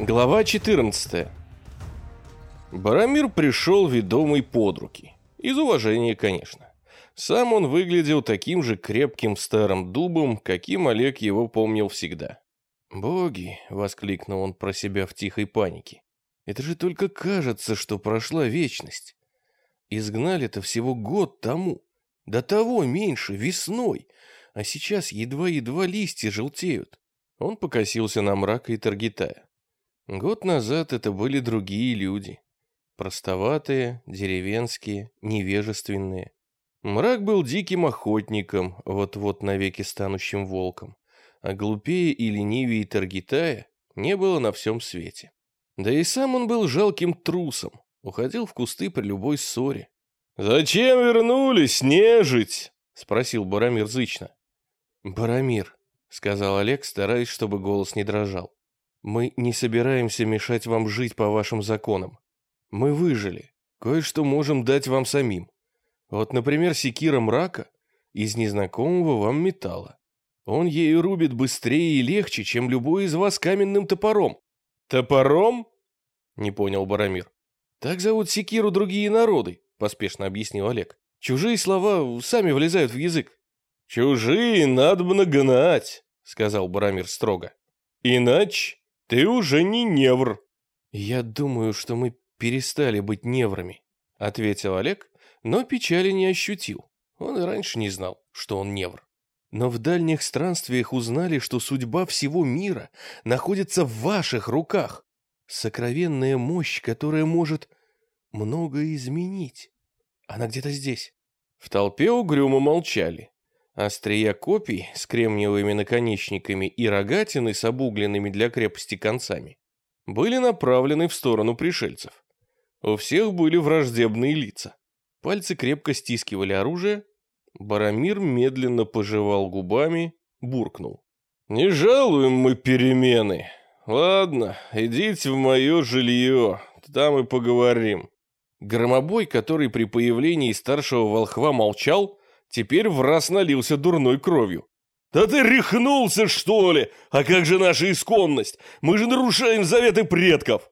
Глава 14. Барамир пришел ведомый под руки. Из уважения, конечно. Сам он выглядел таким же крепким старым дубом, каким Олег его помнил всегда. «Боги!» — воскликнул он про себя в тихой панике. «Это же только кажется, что прошла вечность. Изгнали-то всего год тому. До того меньше, весной. А сейчас едва-едва листья желтеют». Он покосился на мрак и Таргитая. Год назад это были другие люди. Простоватые, деревенские, невежественные. Мрак был диким охотником, вот-вот навеки станущим волком. А глупее и ленивее Таргитая не было на всем свете. Да и сам он был жалким трусом, уходил в кусты при любой ссоре. «Зачем вернулись, нежить?» — спросил Барамир зычно. «Барамир», — сказал Олег, стараясь, чтобы голос не дрожал. Мы не собираемся мешать вам жить по вашим законам. Мы выжили. Кое-что можем дать вам самим. Вот, например, секира мрака из незнакомого вам металла. Он ею рубит быстрее и легче, чем любой из вас каменным топором. Топором? Не понял Барамир. Так зовут секиру другие народы, поспешно объяснил Олег. Чужие слова сами влезают в язык. Чужие надо бы нагнать, сказал Барамир строго. Иначе ты уже не невр. Я думаю, что мы перестали быть неврами, ответил Олег, но печали не ощутил. Он и раньше не знал, что он невр. Но в дальних странствиях узнали, что судьба всего мира находится в ваших руках. Сокровенная мощь, которая может многое изменить. Она где-то здесь. В толпе угрюмо молчали. Острия копий с кремниевыми наконечниками и рогатины с обугленными для крепости концами были направлены в сторону пришельцев. У всех были враждебные лица. Пальцы крепко стискивали оружие. Барамир медленно пожевал губами, буркнул. «Не жалуем мы перемены. Ладно, идите в мое жилье, там и поговорим». Громобой, который при появлении старшего волхва молчал, теперь в раз налился дурной кровью. «Да ты рехнулся, что ли? А как же наша исконность? Мы же нарушаем заветы предков!»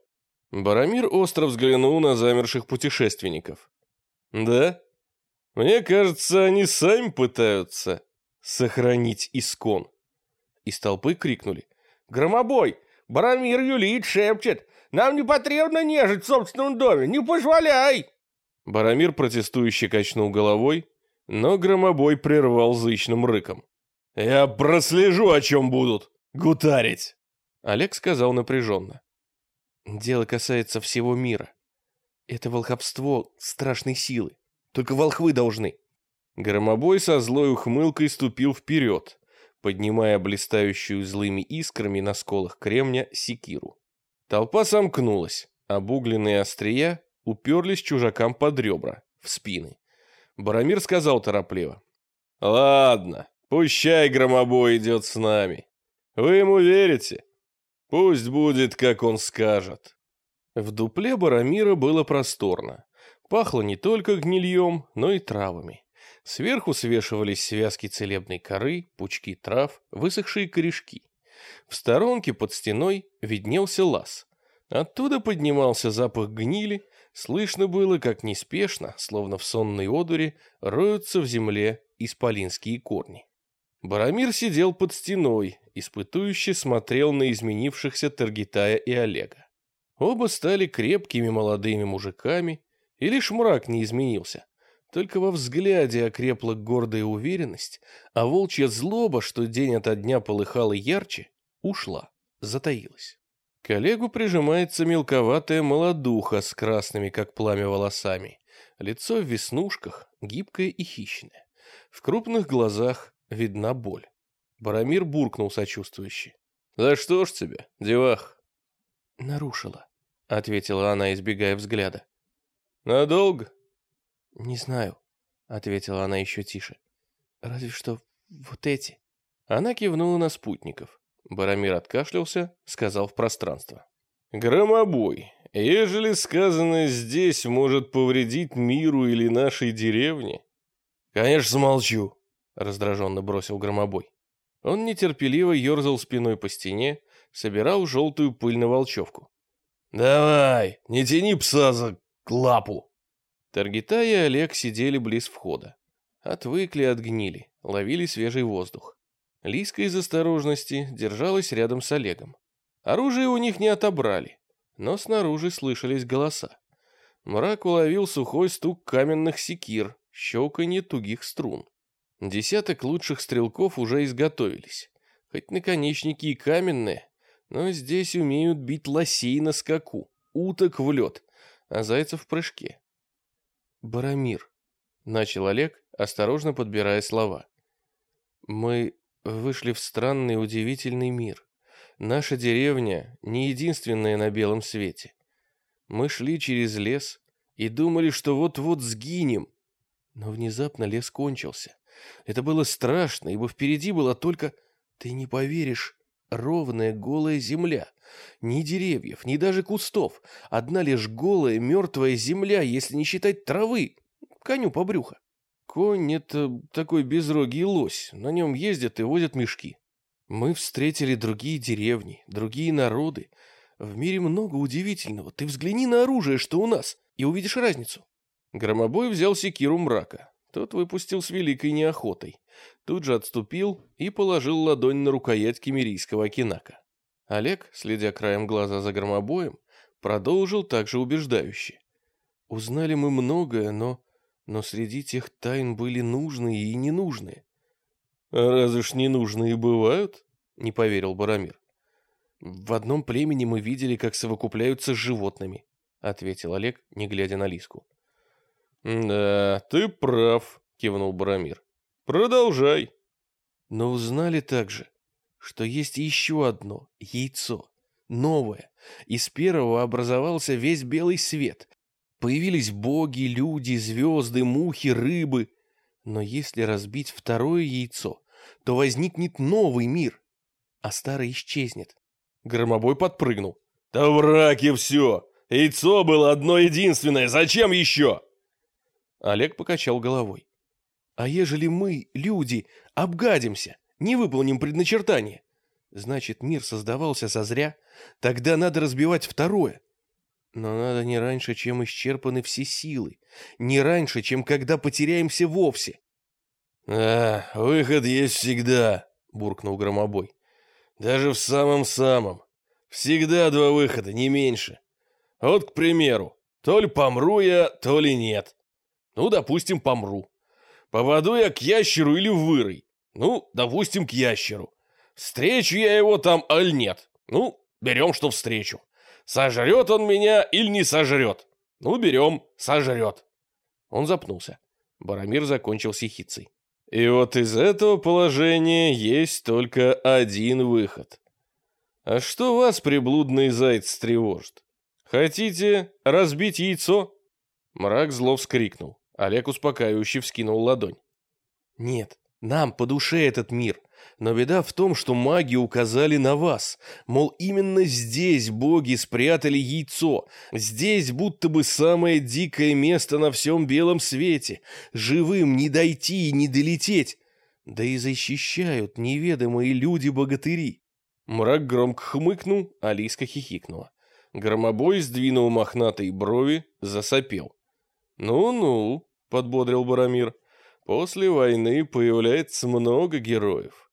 Барамир остро взглянул на замерших путешественников. «Да? Мне кажется, они сами пытаются сохранить искон». Из толпы крикнули. «Громобой! Барамир юлит, шепчет! Нам не потребно нежить в собственном доме! Не позволяй!» Барамир протестующе качнул головой, но громобой прервал зычным рыком. «Я прослежу, о чем будут гутарить!» Олег сказал напряженно. «Дело касается всего мира. Это волховство страшной силы. Только волхвы должны». Громобой со злой ухмылкой ступил вперед, поднимая блистающую злыми искрами на сколах кремня секиру. Толпа сомкнулась, обугленные острия уперлись чужакам под ребра, в спины. Барамир сказал торопливо. «Ладно, пущай громобой идет с нами. Вы ему верите? Пусть будет, как он скажет». В дупле Барамира было просторно. Пахло не только гнильем, но и травами. Сверху свешивались связки целебной коры, пучки трав, высохшие корешки. В сторонке под стеной виднелся лаз. Оттуда поднимался запах гнили, Слышно было, как неспешно, словно в сонной одуре, роются в земле исполинские корни. Барамир сидел под стеной, испытующе смотрел на изменившихся Таргитая и Олега. Оба стали крепкими молодыми мужиками, и лишь мрак не изменился. Только во взгляде окрепла гордая уверенность, а волчья злоба, что день ото дня полыхала ярче, ушла, затаилась. К Олегу прижимается мелковатая молодуха с красными, как пламя, волосами. Лицо в веснушках, гибкое и хищное. В крупных глазах видна боль. Барамир буркнул сочувствующе. «За что ж тебе, девах?» «Нарушила», — ответила она, избегая взгляда. «Надолго?» «Не знаю», — ответила она еще тише. «Разве что вот эти». Она кивнула на спутников. Барамир откашлялся, сказал в пространство. «Громобой, ежели сказанное здесь может повредить миру или нашей деревне...» «Конечно, замолчу», — раздраженно бросил Громобой. Он нетерпеливо ерзал спиной по стене, собирал желтую пыль на волчевку. «Давай, не тяни пса за лапу!» Таргита и Олег сидели близ входа. Отвыкли от гнили, ловили свежий воздух. Лиска из осторожности держалась рядом с Олегом. Оружие у них не отобрали, но снаружи слышались голоса. Мрак уловил сухой стук каменных секир, щелканье тугих струн. Десяток лучших стрелков уже изготовились. Хоть наконечники и каменные, но здесь умеют бить лосей на скаку, уток в лед, а зайцев в прыжке. «Барамир», — начал Олег, осторожно подбирая слова. «Мы вышли в странный удивительный мир. Наша деревня не единственная на белом свете. Мы шли через лес и думали, что вот-вот сгинем. Но внезапно лес кончился. Это было страшно, ибо впереди была только, ты не поверишь, ровная голая земля. Ни деревьев, ни даже кустов. Одна лишь голая мертвая земля, если не считать травы. Коню по брюхо. Конь — это такой безрогий лось. На нем ездят и возят мешки. Мы встретили другие деревни, другие народы. В мире много удивительного. Ты взгляни на оружие, что у нас, и увидишь разницу. Громобой взял секиру мрака. Тот выпустил с великой неохотой. Тут же отступил и положил ладонь на рукоять кемерийского кинака. Олег, следя краем глаза за громобоем, продолжил также убеждающе. Узнали мы многое, но... Но среди тех тайн были нужные и ненужные. «А разве ж ненужные бывают?» — не поверил Барамир. «В одном племени мы видели, как совокупляются с животными», — ответил Олег, не глядя на Лиску. «Да, ты прав», — кивнул Барамир. «Продолжай». Но узнали также, что есть еще одно яйцо, новое. Из первого образовался весь белый свет. Появились боги, люди, звезды, мухи, рыбы. Но если разбить второе яйцо, то возникнет новый мир, а старый исчезнет. Громобой подпрыгнул. «Да враки все! Яйцо было одно единственное, зачем еще?» Олег покачал головой. «А ежели мы, люди, обгадимся, не выполним предначертание, значит, мир создавался созря, тогда надо разбивать второе. Но надо не раньше, чем исчерпаны все силы, не раньше, чем когда потеряемся вовсе. «А, выход есть всегда», — буркнул Громобой. «Даже в самом-самом. Всегда два выхода, не меньше. Вот, к примеру, то ли помру я, то ли нет. Ну, допустим, помру. Поводу я к ящеру или в вырой. Ну, допустим, к ящеру. Встречу я его там, аль нет. Ну, берем, что встречу. Сожрет он меня или не сожрет? Ну, берем, сожрет. Он запнулся. Барамир закончил сихицей. И вот из этого положения есть только один выход. А что вас, приблудный заяц, тревожит? Хотите разбить яйцо? Мрак зло вскрикнул. Олег успокаивающе вскинул ладонь. Нет, нам по душе этот мир. Но беда в том, что маги указали на вас. Мол, именно здесь боги спрятали яйцо. Здесь будто бы самое дикое место на всем белом свете. Живым не дойти и не долететь. Да и защищают неведомые люди-богатыри. Мрак громко хмыкнул, Алиска хихикнула. Громобой сдвинул мохнатые брови, засопел. «Ну-ну», — подбодрил Барамир, — «после войны появляется много героев.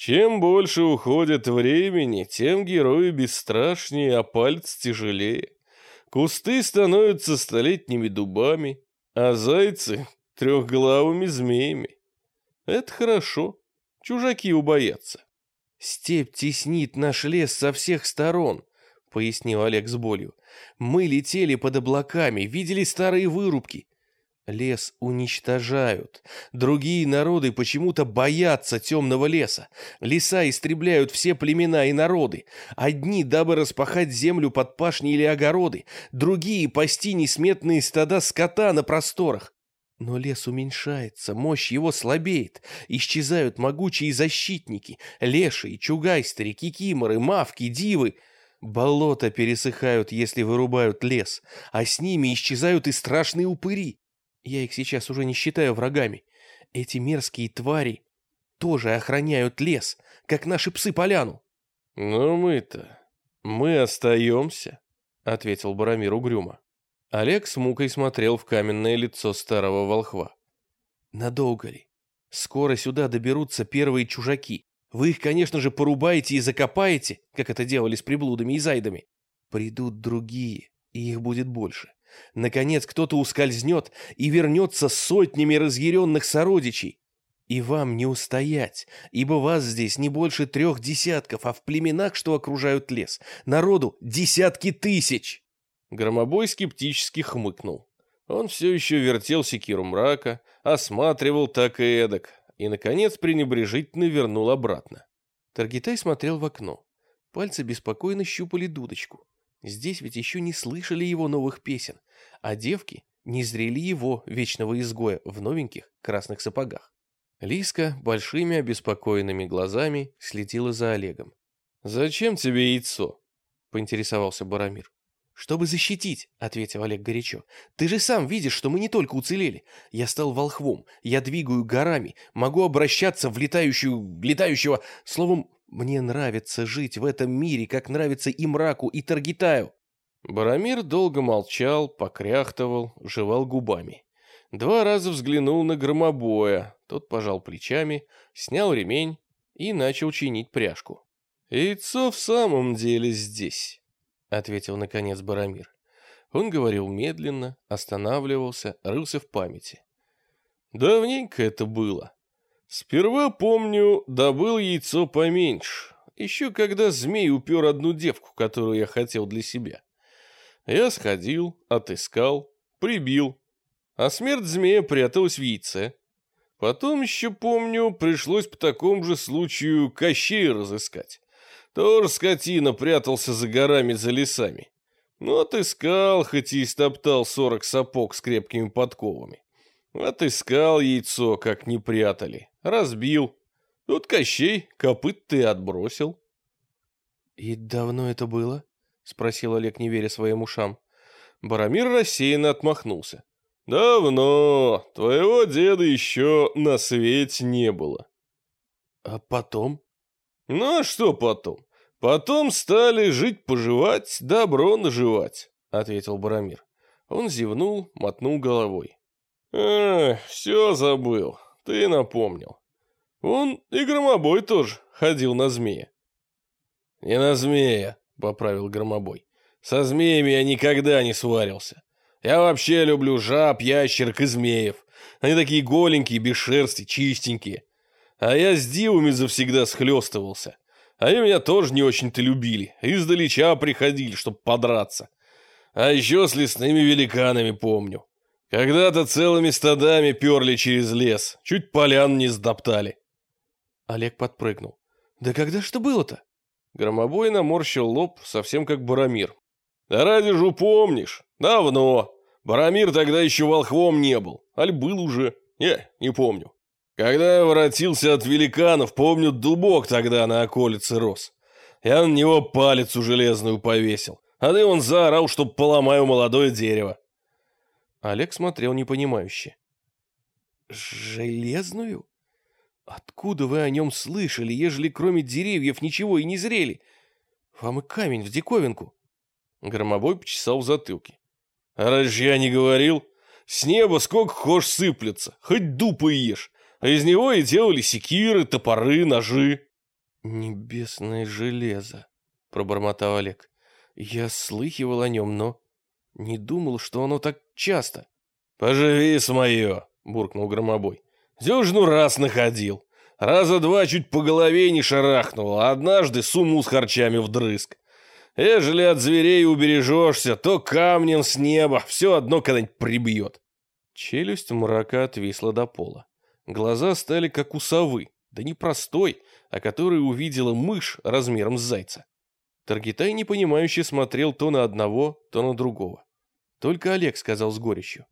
Чем больше уходит времени, тем герои бесстрашнее, а пальцы тяжелее. Кусты становятся столетними дубами, а зайцы — трехглавыми змеями. Это хорошо, чужаки убоятся. «Степь теснит наш лес со всех сторон», — пояснил Олег с болью. «Мы летели под облаками, видели старые вырубки, Лес уничтожают. Другие народы почему-то боятся темного леса. Леса истребляют все племена и народы. Одни, дабы распахать землю под пашни или огороды, другие — пасти несметные стада скота на просторах. Но лес уменьшается, мощь его слабеет, исчезают могучие защитники, лешие, чугайстеры, кикиморы, мавки, дивы. Болота пересыхают, если вырубают лес, а с ними исчезают и страшные упыри. Я их сейчас уже не считаю врагами. Эти мерзкие твари тоже охраняют лес, как наши псы поляну. Но мы-то... мы остаемся, ответил Барамир угрюмо. Олег с мукой смотрел в каменное лицо старого волхва. Надолго ли? Скоро сюда доберутся первые чужаки. Вы их, конечно же, порубаете и закопаете, как это делали с приблудами и зайдами. Придут другие, и их будет больше. Наконец кто-то ускользнет и вернется с сотнями разъяренных сородичей. И вам не устоять, ибо вас здесь не больше трех десятков, а в племенах, что окружают лес, народу десятки тысяч. Громобой скептически хмыкнул. Он все еще вертел секиру мрака, осматривал так и эдак, и, наконец, пренебрежительно вернул обратно. Таргитай смотрел в окно. Пальцы беспокойно щупали дудочку. Здесь ведь еще не слышали его новых песен, а девки не зрели его, вечного изгоя, в новеньких красных сапогах. Лиска большими обеспокоенными глазами следила за Олегом. «Зачем тебе яйцо?» — поинтересовался Барамир. «Чтобы защитить», — ответил Олег горячо. «Ты же сам видишь, что мы не только уцелели. Я стал волхвом, я двигаю горами, могу обращаться в летающую... летающего... Словом, мне нравится жить в этом мире, как нравится и мраку, и Таргитаю». Барамир долго молчал, покряхтывал, жевал губами. Два раза взглянул на громобоя, тот пожал плечами, снял ремень и начал чинить пряжку. «Яйцо в самом деле здесь» ответил наконец Барамир. Он говорил медленно, останавливался, рылся в памяти. Давненько это было. Сперва, помню, добыл яйцо поменьше, еще когда змей упер одну девку, которую я хотел для себя. Я сходил, отыскал, прибил, а смерть змея пряталась в яйце. Потом еще, помню, пришлось по такому же случаю Кощей разыскать. Тоже скотина прятался за горами, за лесами. Ну, отыскал, хоть и стоптал сорок сапог с крепкими подковами. Отыскал яйцо, как не прятали. Разбил. Тут Кощей копыт ты отбросил. «И давно это было?» — спросил Олег, не веря своим ушам. Барамир рассеянно отмахнулся. «Давно. Твоего деда еще на свете не было». «А потом?» Ну а что потом? Потом стали жить-поживать, добро наживать, ответил Барамир. Он зевнул, мотнул головой. Все забыл, ты напомнил. Он и громобой тоже ходил на змея. Не на змея, поправил громобой. Со змеями я никогда не сварился. Я вообще люблю жаб, ящерок и змеев. Они такие голенькие, без шерсти, чистенькие. А я с дивами завсегда схлестывался. Они меня тоже не очень-то любили. Издалеча приходили, чтоб подраться. А еще с лесными великанами помню. Когда-то целыми стадами перли через лес. Чуть полян не сдоптали. Олег подпрыгнул. Да когда что было-то? Громобой наморщил лоб, совсем как Барамир. Да ради же помнишь. Давно. Барамир тогда еще волхвом не был. Аль был уже. Не, не помню. Когда я воротился от великанов, помню, дубок тогда на околице рос. Я на него палец железную повесил, а ты он заорал, чтоб поломаю молодое дерево. Олег смотрел непонимающе. «Железную? Откуда вы о нем слышали, ежели кроме деревьев ничего и не зрели? Вам и камень в диковинку». Громобой почесал в затылке. «А разве я не говорил? С неба сколько хошь сыплется, хоть дупы ешь а из него и делали секиры, топоры, ножи. «Небесное железо», — пробормотал Олег. «Я слыхивал о нем, но не думал, что оно так часто». «Поживи с мое», — буркнул Громобой. «Дюжину раз находил. Раза два чуть по голове не шарахнул, а однажды сунул с харчами вдрызг. Ежели от зверей убережешься, то камнем с неба все одно когда-нибудь прибьет». Челюсть мрака отвисла до пола. Глаза стали как у совы, да не простой, а который увидела мышь размером с зайца. Таргитай непонимающе смотрел то на одного, то на другого. Только Олег сказал с горечью.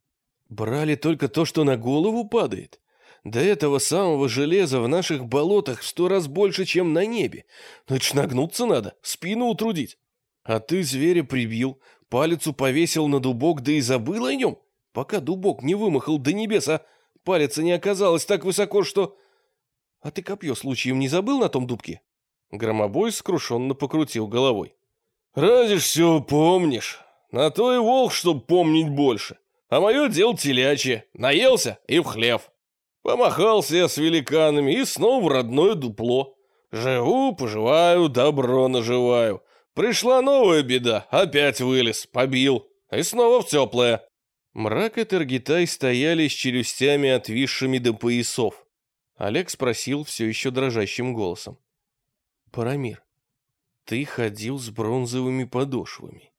«Брали только то, что на голову падает. До этого самого железа в наших болотах в сто раз больше, чем на небе. Ну это нагнуться надо, спину утрудить. А ты зверя прибил, палицу повесил на дубок, да и забыл о нем, пока дубок не вымахал до небес, а Палец не оказалось так высоко, что... А ты копье случаем не забыл на том дубке? Громобой скрушенно покрутил головой. «Разве все помнишь? На то и волк, чтоб помнить больше. А мое дело телячье. Наелся и в хлев. Помахался я с великанами и снова в родное дупло. Живу, поживаю, добро наживаю. Пришла новая беда, опять вылез, побил. И снова в теплое. Мрак и Таргитай стояли с челюстями отвисшими до поясов. Олег спросил все еще дрожащим голосом. «Парамир, ты ходил с бронзовыми подошвами.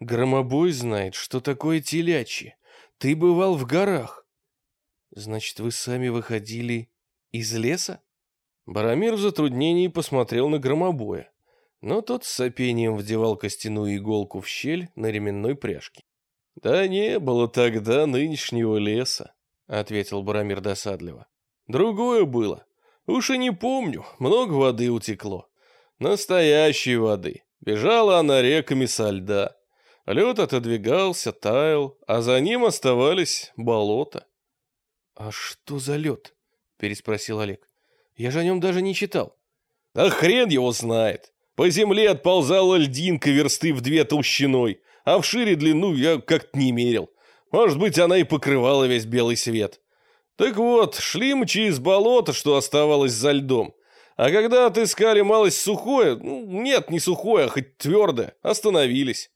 Громобой знает, что такое телячье. Ты бывал в горах. Значит, вы сами выходили из леса? Барамир в затруднении посмотрел на громобоя, но тот с сопением вдевал костяную иголку в щель на ременной пряжке. «Да не было тогда нынешнего леса», — ответил Барамир досадливо. «Другое было. Уж и не помню, много воды утекло. Настоящей воды. Бежала она реками со льда. Лед отодвигался, таял, а за ним оставались болота. «А что за лед?» — переспросил Олег. «Я же о нем даже не читал». «Да хрен его знает! По земле отползала льдинка версты в две толщиной, а в шире длину я как-то не мерил. Может быть, она и покрывала весь белый свет. Так вот, шли мы через болото, что оставалось за льдом. А когда отыскали малость сухое, ну, нет, не сухое, а хоть твердое, остановились.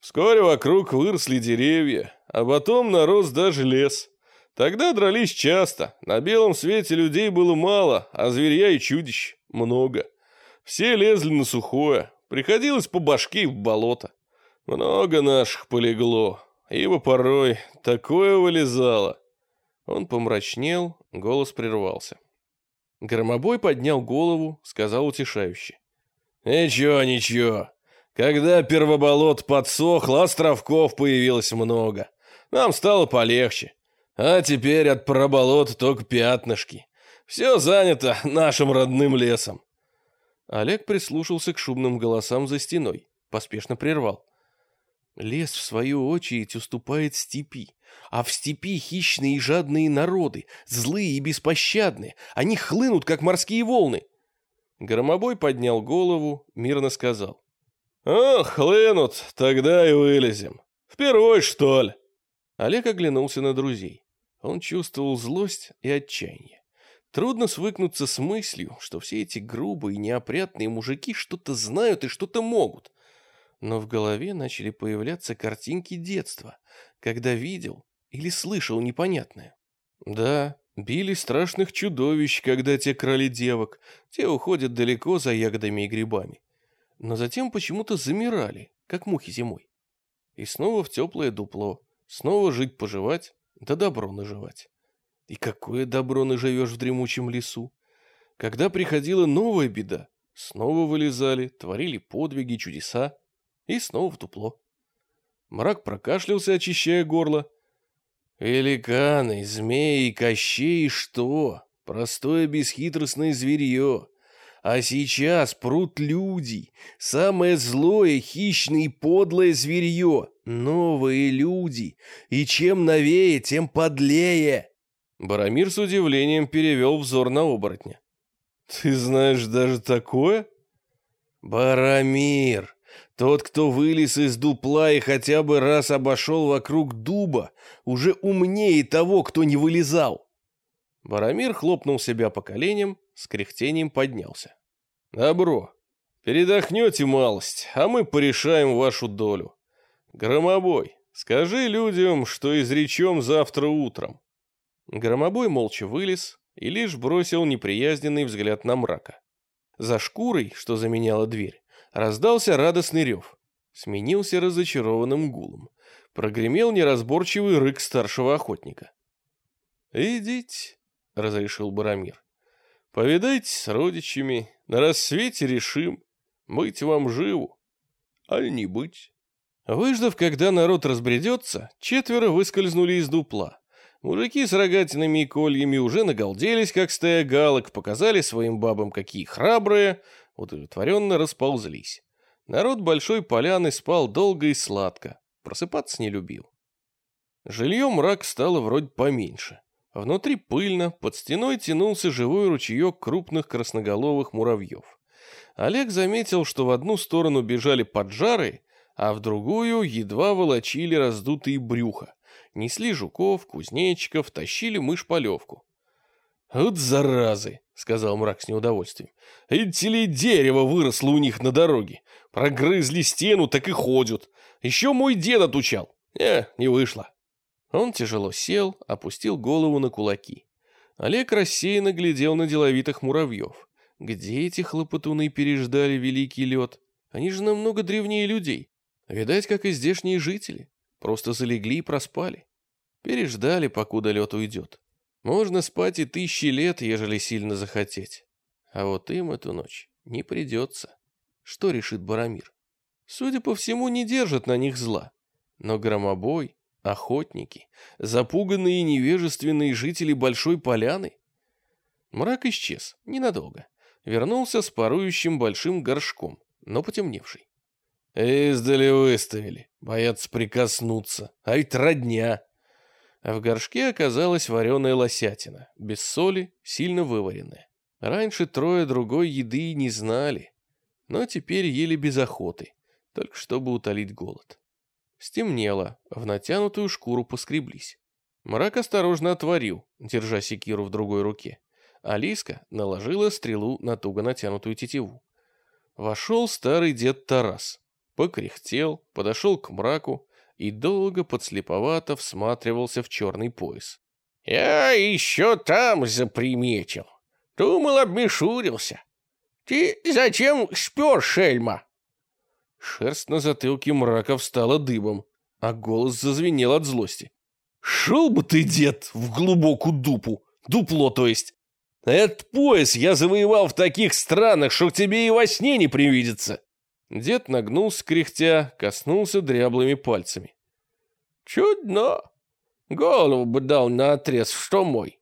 Вскоре вокруг выросли деревья, а потом нарос даже лес. Тогда дрались часто, на белом свете людей было мало, а зверя и чудищ много. Все лезли на сухое, приходилось по башке в болото. Много наших полегло, ибо порой такое вылезало. Он помрачнел, голос прервался. Громобой поднял голову, сказал утешающе. «Ничего, ничего, когда первоболот подсохло, островков появилось много. Нам стало полегче. А теперь от проболот только пятнышки. Все занято нашим родным лесом. Олег прислушался к шумным голосам за стеной, поспешно прервал. Лес, в свою очередь, уступает степи. А в степи хищные и жадные народы, злые и беспощадные. Они хлынут, как морские волны. Громобой поднял голову, мирно сказал. «Ох, хлынут, тогда и вылезем. Впервой, что ли?» Олег оглянулся на друзей. Он чувствовал злость и отчаяние. Трудно свыкнуться с мыслью, что все эти грубые, неопрятные мужики что-то знают и что-то могут. Но в голове начали появляться картинки детства, когда видел или слышал непонятное. Да, били страшных чудовищ, когда те крали девок, те уходят далеко за ягодами и грибами но затем почему-то замирали, как мухи зимой. И снова в теплое дупло, снова жить-поживать, да добро наживать. И какое добро наживешь в дремучем лесу? Когда приходила новая беда, снова вылезали, творили подвиги, чудеса, и снова в дупло. Мрак прокашлялся, очищая горло. «Великаны, змеи, кощей, что? Простое бесхитростное зверье. А сейчас прут люди, самое злое, хищное и подлое зверье, новые люди, и чем новее, тем подлее. Барамир с удивлением перевел взор на оборотня. «Ты знаешь даже такое?» «Барамир, тот, кто вылез из дупла и хотя бы раз обошел вокруг дуба, уже умнее того, кто не вылезал». Барамир хлопнул себя по коленям, с кряхтением поднялся. «Добро. Передохнете малость, а мы порешаем вашу долю. Громобой, скажи людям, что изречем завтра утром». Громобой молча вылез и лишь бросил неприязненный взгляд на мрака. За шкурой, что заменяла дверь, раздался радостный рев. Сменился разочарованным гулом. Прогремел неразборчивый рык старшего охотника. «Идите», — разрешил Барамир. Повидайтесь с родичами, на рассвете решим, быть вам живу, аль не быть. Выждав, когда народ разбредется, четверо выскользнули из дупла. Мужики с рогатинами и кольями уже нагалделись, как стая галок, показали своим бабам, какие храбрые, удовлетворенно расползлись. Народ большой поляны спал долго и сладко, просыпаться не любил. Жилье мрак стало вроде поменьше. Внутри пыльно, под стеной тянулся живой ручеек крупных красноголовых муравьев. Олег заметил, что в одну сторону бежали поджары, а в другую едва волочили раздутые брюха. Несли жуков, кузнечиков, тащили мышь-полевку. «Вот заразы!» — сказал мрак с неудовольствием. «Эти ли дерево выросло у них на дороге? Прогрызли стену, так и ходят. Еще мой дед отучал. Не, не вышло». Он тяжело сел, опустил голову на кулаки. Олег рассеянно глядел на деловитых муравьев. Где эти хлопотуны переждали великий лед? Они же намного древнее людей. Видать, как и здешние жители. Просто залегли и проспали. Переждали, покуда лед уйдет. Можно спать и тысячи лет, ежели сильно захотеть. А вот им эту ночь не придется. Что решит Барамир? Судя по всему, не держат на них зла. Но громобой, охотники, запуганные и невежественные жители Большой Поляны. Мрак исчез, ненадолго. Вернулся с парующим большим горшком, но потемневший. Издали выставили, боятся прикоснуться, а ведь родня. А в горшке оказалась вареная лосятина, без соли, сильно вываренная. Раньше трое другой еды не знали, но теперь ели без охоты, только чтобы утолить голод. Стемнело, в натянутую шкуру поскреблись. Мрак осторожно отворил, держа секиру в другой руке. Алиска наложила стрелу на туго натянутую тетиву. Вошел старый дед Тарас, покряхтел, подошел к мраку и долго подслеповато всматривался в черный пояс. «Я еще там заприметил. Думал, обмешурился. Ты зачем спер, шельма?» Шерсть на затылке мрака встала дыбом, а голос зазвенел от злости. «Шел бы ты, дед, в глубокую дупу, дупло, то есть. Этот пояс я завоевал в таких странах, что к тебе и во сне не привидится. Дед нагнулся кряхтя, коснулся дряблыми пальцами. «Чудно! Голову бы дал на отрез, что мой.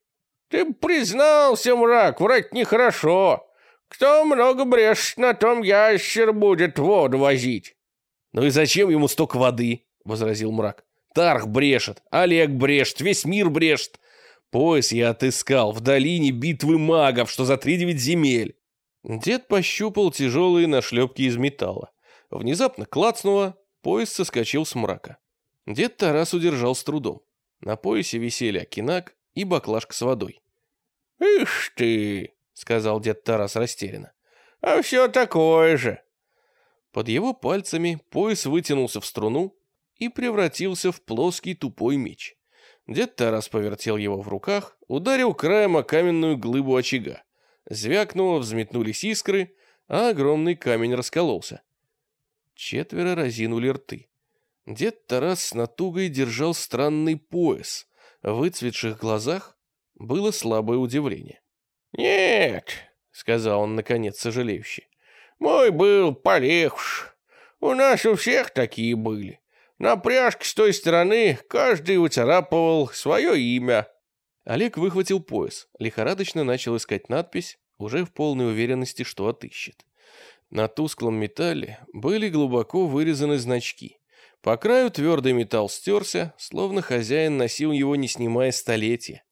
Ты признался, мрак, врать нехорошо. Кто много брешет, на том ящер будет воду возить». «Ну и зачем ему столько воды?» — возразил мрак. «Тарх брешет, Олег брешет, весь мир брешет. Пояс я отыскал в долине битвы магов, что за три девять земель. Дед пощупал тяжелые нашлепки из металла. Внезапно клацнуло, пояс соскочил с мрака. Дед Тарас удержал с трудом. На поясе висели окинак и баклажка с водой. «Ишь ты!» — сказал дед Тарас растерянно. «А все такое же!» Под его пальцами пояс вытянулся в струну и превратился в плоский тупой меч. Дед Тарас повертел его в руках, ударил краем о каменную глыбу очага. Звякнуло, взметнулись искры, а огромный камень раскололся. Четверо разинули рты. Дед Тарас с натугой держал странный пояс. В выцветших глазах было слабое удивление. «Нет», — сказал он, наконец, сожалеюще, — «мой был полегче. У нас у всех такие были. На пряжке с той стороны каждый выцарапывал свое имя. Олег выхватил пояс, лихорадочно начал искать надпись, уже в полной уверенности, что отыщет. На тусклом металле были глубоко вырезаны значки. По краю твердый металл стерся, словно хозяин носил его, не снимая столетия.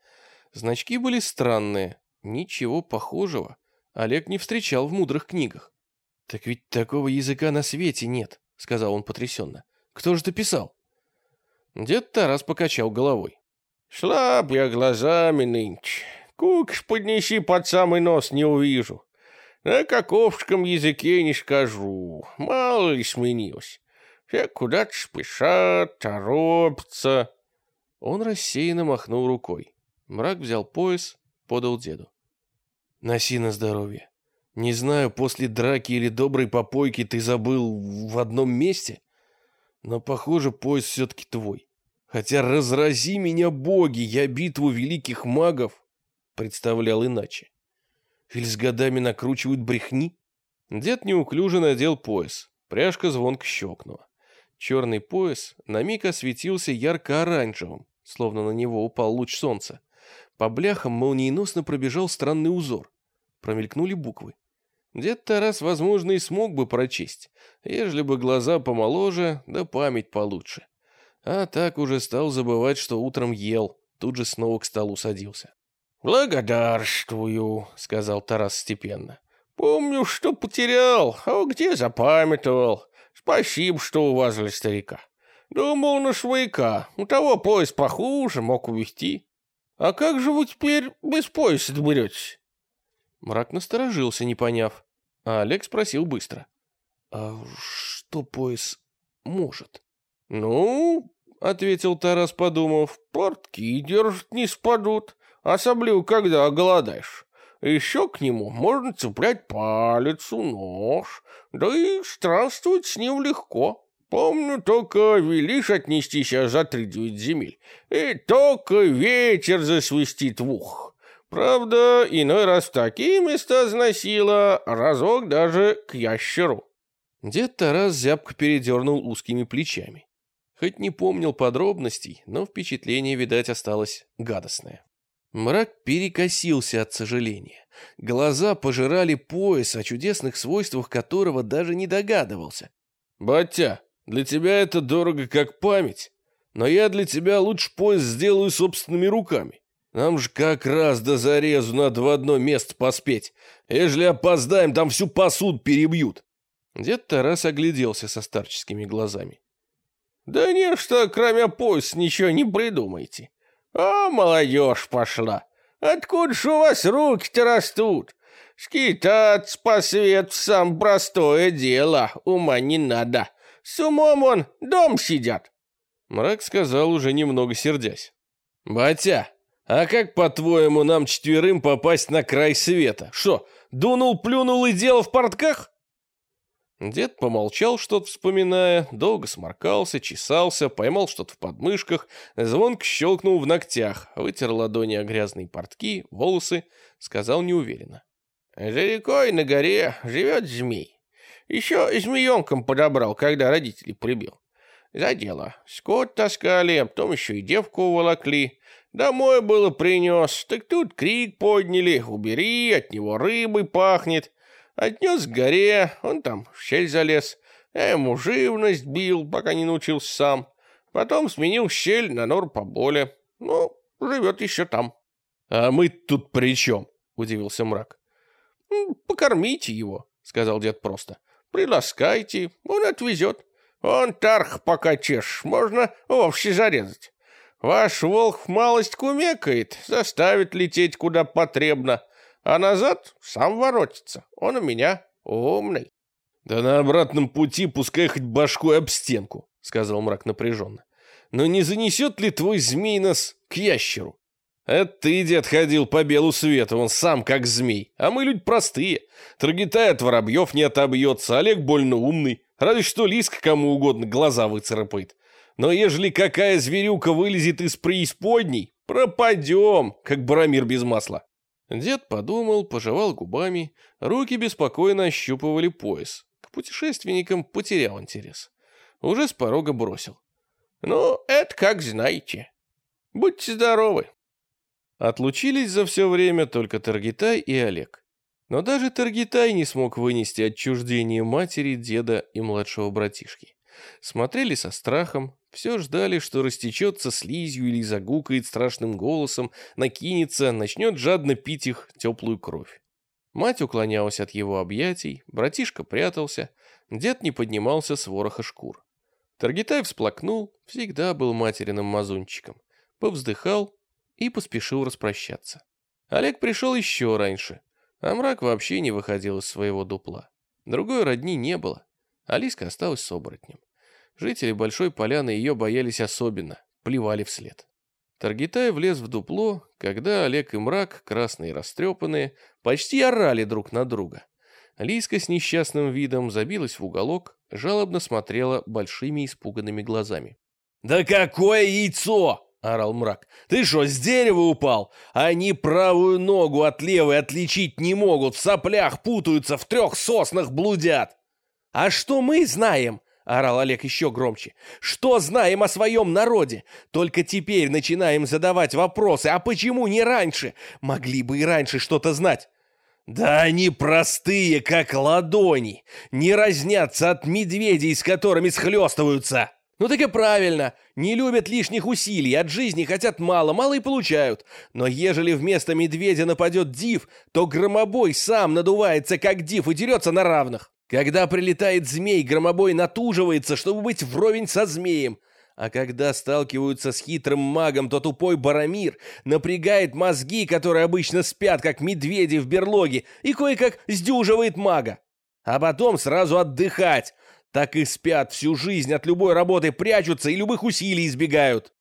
Значки были странные, ничего похожего Олег не встречал в мудрых книгах. «Так ведь такого языка на свете нет», — сказал он потрясенно. «Кто же ты писал?» Дед Тарас покачал головой. Слаб я глазами нынче. Кукш поднеси под самый нос, не увижу. На каковском языке не скажу. Мало ли сменилось. Все куда-то спешат, торопятся. Он рассеянно махнул рукой. Мрак взял пояс, подал деду. Носи на здоровье. Не знаю, после драки или доброй попойки ты забыл в одном месте, но, похоже, пояс все-таки твой. Хотя разрази меня боги, я битву великих магов представлял иначе. Или с годами накручивают брехни? Дед неуклюже надел пояс. Пряжка звонко щелкнула. Черный пояс на миг осветился ярко-оранжевым, словно на него упал луч солнца. По бляхам молниеносно пробежал странный узор. Промелькнули буквы. Дед Тарас, возможно, и смог бы прочесть, ежели бы глаза помоложе, да память получше. А так уже стал забывать, что утром ел, тут же снова к столу садился. «Благодарствую», — сказал Тарас степенно. Помню, что потерял, а где запамятовал. Спасибо, что увазили старика. Думал на швейка. У того пояс похуже, мог увести. А как же вы теперь без пояса доберетесь? Мрак насторожился, не поняв. А Олег спросил быстро. «А что пояс может?» «Ну, — ответил Тарас, подумав, — портки держат не спадут, особливо, когда оголодаешь. Еще к нему можно цеплять палец, нож, да и странствовать с ним легко. Помню, только велишь отнестись за три девять земель, и только ветер засвистит в ух. Правда, иной раз такие места заносило, разок даже к ящеру. Дед Тарас зябко передернул узкими плечами. Хоть не помнил подробностей, но впечатление, видать, осталось гадостное. Мрак перекосился от сожаления. Глаза пожирали пояс, о чудесных свойствах которого даже не догадывался. «Батя, для тебя это дорого как память, но я для тебя лучше пояс сделаю собственными руками. Нам же как раз до зарезу надо в одно место поспеть. Ежели опоздаем, там всю посуду перебьют». Дед Тарас огляделся со старческими глазами. «Да не что, кроме пояса, ничего не придумайте. А молодежь пошла. Откуда ж у вас руки-то растут? Скитаться по свету сам простое дело, ума не надо. С умом он дом сидят». Мрак сказал, уже немного сердясь. «Батя, а как, по-твоему, нам четверым попасть на край света? Что, дунул, плюнул и дело в портках?» Дед помолчал, что-то вспоминая, долго сморкался, чесался, поймал что-то в подмышках, звонко щелкнул в ногтях, вытер ладони о грязные портки, волосы, сказал неуверенно. «За рекой на горе живет змей. Еще змеенком подобрал, когда родителей прибил. За дело. Скот таскали, а потом еще и девку уволокли. Домой было принес, так тут крик подняли, убери, от него рыбой пахнет». Отнес к горе, он там в щель залез. Я ему живность бил, пока не научился сам. Потом сменил щель на нор поболе. Ну, живет еще там. — А мы тут при чем? — удивился мрак. — Покормите его, — сказал дед просто. — Приласкайте, он отвезет. Он тарх пока чешешь, можно вовсе зарезать. Ваш волк малость кумекает, заставит лететь куда потребно а назад сам воротится. Он у меня умный. Да на обратном пути пускай хоть башкой об стенку, сказал мрак напряженно. Но не занесет ли твой змей нас к ящеру? Это ты, дед, ходил по белу свету, он сам как змей. А мы люди простые. Трагетай от воробьев не отобьется, Олег больно умный. Разве что лиска кому угодно глаза выцарапает. Но ежели какая зверюка вылезет из преисподней, пропадем, как Барамир без масла. Дед подумал, пожевал губами, руки беспокойно ощупывали пояс. К путешественникам потерял интерес. Уже с порога бросил. «Ну, это как знаете. Будьте здоровы». Отлучились за все время только Таргитай и Олег. Но даже Таргитай не смог вынести отчуждение матери, деда и младшего братишки. Смотрели со страхом, все ждали, что растечется слизью или загукает страшным голосом, накинется, начнет жадно пить их теплую кровь. Мать уклонялась от его объятий, братишка прятался, дед не поднимался с вороха шкур. Таргитай всплакнул, всегда был материным мазунчиком, повздыхал и поспешил распрощаться. Олег пришел еще раньше, а мрак вообще не выходил из своего дупла. Другой родни не было, Алиска осталась с оборотнем. Жители Большой Поляны ее боялись особенно, плевали вслед. Таргитай влез в дупло, когда Олег и Мрак, красные и растрепанные, почти орали друг на друга. Лиска с несчастным видом забилась в уголок, жалобно смотрела большими испуганными глазами. «Да какое яйцо!» — орал мрак. «Ты что, с дерева упал? Они правую ногу от левой отличить не могут, в соплях путаются, в трех соснах блудят!» «А что мы знаем?» — орал Олег еще громче. «Что знаем о своем народе? Только теперь начинаем задавать вопросы. А почему не раньше? Могли бы и раньше что-то знать». «Да они простые, как ладони, не разнятся от медведей, с которыми схлестываются!» Ну так и правильно, не любят лишних усилий, от жизни хотят мало, мало и получают. Но ежели вместо медведя нападет див, то громобой сам надувается как див и дерется на равных. Когда прилетает змей, громобой натуживается, чтобы быть вровень со змеем. А когда сталкиваются с хитрым магом, то тупой Барамир напрягает мозги, которые обычно спят, как медведи в берлоге, и кое-как сдюживает мага. А потом сразу отдыхать, так и спят всю жизнь от любой работы, прячутся и любых усилий избегают.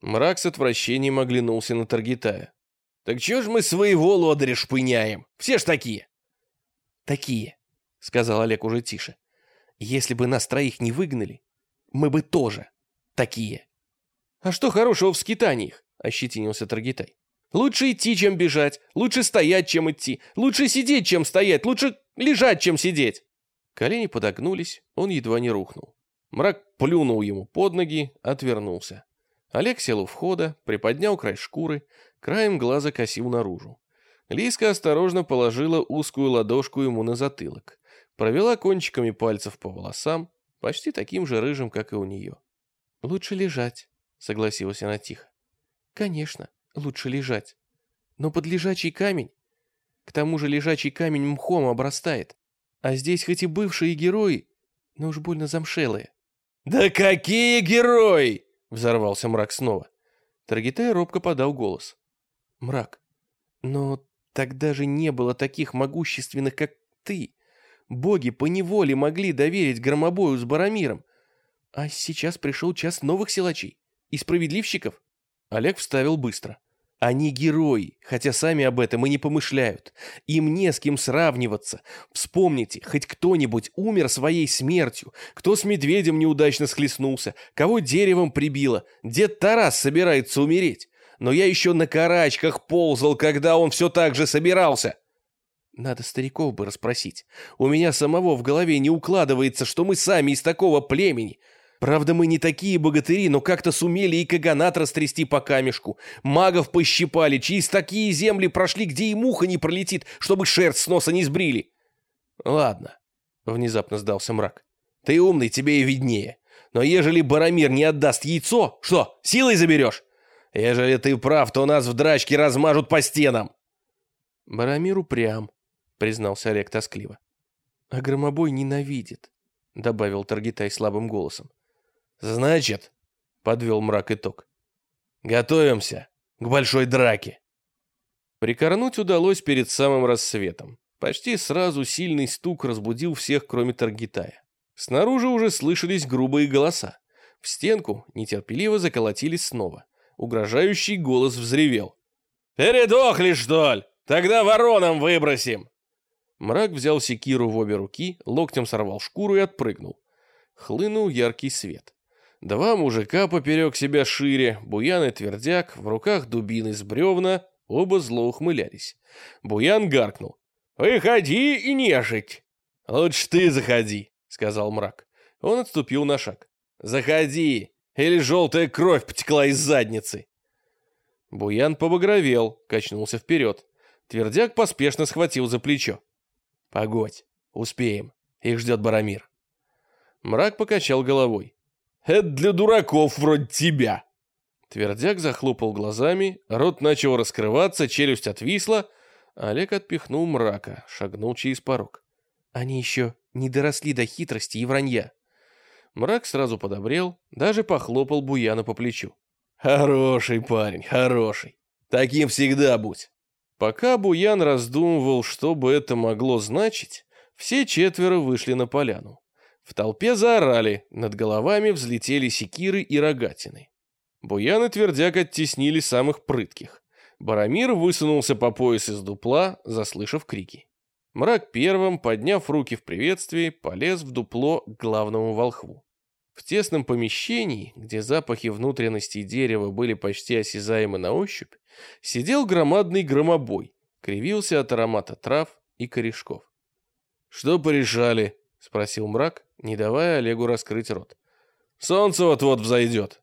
Мрак с отвращением оглянулся на Таргитая. «Так чё ж мы своего лодыря шпыняем? Все ж такие!» «Такие», — сказал Олег уже тише. «Если бы нас троих не выгнали, мы бы тоже такие». «А что хорошего в скитаниях?» — ощетинился Таргитай. «Лучше идти, чем бежать, лучше стоять, чем идти, лучше сидеть, чем стоять, лучше лежать, чем сидеть». Колени подогнулись, он едва не рухнул. Мрак плюнул ему под ноги, отвернулся. Олег сел у входа, приподнял край шкуры, краем глаза косил наружу. Лиска осторожно положила узкую ладошку ему на затылок, провела кончиками пальцев по волосам, почти таким же рыжим, как и у нее. «Лучше лежать», — согласилась она тихо. «Конечно, лучше лежать. Но под лежачий камень... К тому же лежачий камень мхом обрастает. А здесь хоть и бывшие герои, но уж больно замшелые. «Да какие герои!» — взорвался мрак снова. Таргитай робко подал голос. «Мрак, но тогда же не было таких могущественных, как ты. Боги поневоле могли доверить громобою с Барамиром. А сейчас пришел час новых силачей и справедливщиков». Олег вставил быстро. Они герои, хотя сами об этом и не помышляют. Им не с кем сравниваться. Вспомните, хоть кто-нибудь умер своей смертью, кто с медведем неудачно схлестнулся, кого деревом прибило. Дед Тарас собирается умереть. Но я еще на карачках ползал, когда он все так же собирался. Надо стариков бы расспросить. У меня самого в голове не укладывается, что мы сами из такого племени. Правда, мы не такие богатыри, но как-то сумели и каганат растрясти по камешку. Магов пощипали, через такие земли прошли, где и муха не пролетит, чтобы шерсть с носа не сбрили. Ладно, внезапно сдался мрак. Ты умный, тебе и виднее. Но ежели Барамир не отдаст яйцо, что, силой заберешь? Ежели ты прав, то нас в драчке размажут по стенам. Барамир упрям, признался Олег тоскливо. А громобой ненавидит, добавил Таргитай слабым голосом. «Значит», — подвел мрак итог, — «готовимся к большой драке». Прикорнуть удалось перед самым рассветом. Почти сразу сильный стук разбудил всех, кроме Таргитая. Снаружи уже слышались грубые голоса. В стенку нетерпеливо заколотились снова. Угрожающий голос взревел. «Передохли, что ли? Тогда вороном выбросим!» Мрак взял секиру в обе руки, локтем сорвал шкуру и отпрыгнул. Хлынул яркий свет. Два мужика поперек себя шире, Буян и Твердяк, в руках дубины с бревна, оба зло ухмылялись. Буян гаркнул. «Выходи и нежить!» «Лучше ты заходи», — сказал мрак. Он отступил на шаг. «Заходи, или желтая кровь потекла из задницы!» Буян побагровел, качнулся вперед. Твердяк поспешно схватил за плечо. «Погодь, успеем, их ждет Барамир». Мрак покачал головой. Это для дураков вроде тебя. Твердяк захлопал глазами, рот начал раскрываться, челюсть отвисла. Олег отпихнул мрака, шагнул через порог. Они еще не доросли до хитрости и вранья. Мрак сразу подобрел, даже похлопал Буяна по плечу. «Хороший парень, хороший. Таким всегда будь». Пока Буян раздумывал, что бы это могло значить, все четверо вышли на поляну. В толпе заорали, над головами взлетели секиры и рогатины. Буян и Твердяк оттеснили самых прытких. Барамир высунулся по пояс из дупла, заслышав крики. Мрак первым, подняв руки в приветствии, полез в дупло к главному волхву. В тесном помещении, где запахи внутренностей дерева были почти осязаемы на ощупь, сидел громадный громобой, кривился от аромата трав и корешков. «Что порешали?» — спросил мрак, не давая Олегу раскрыть рот. «Солнце вот-вот взойдет».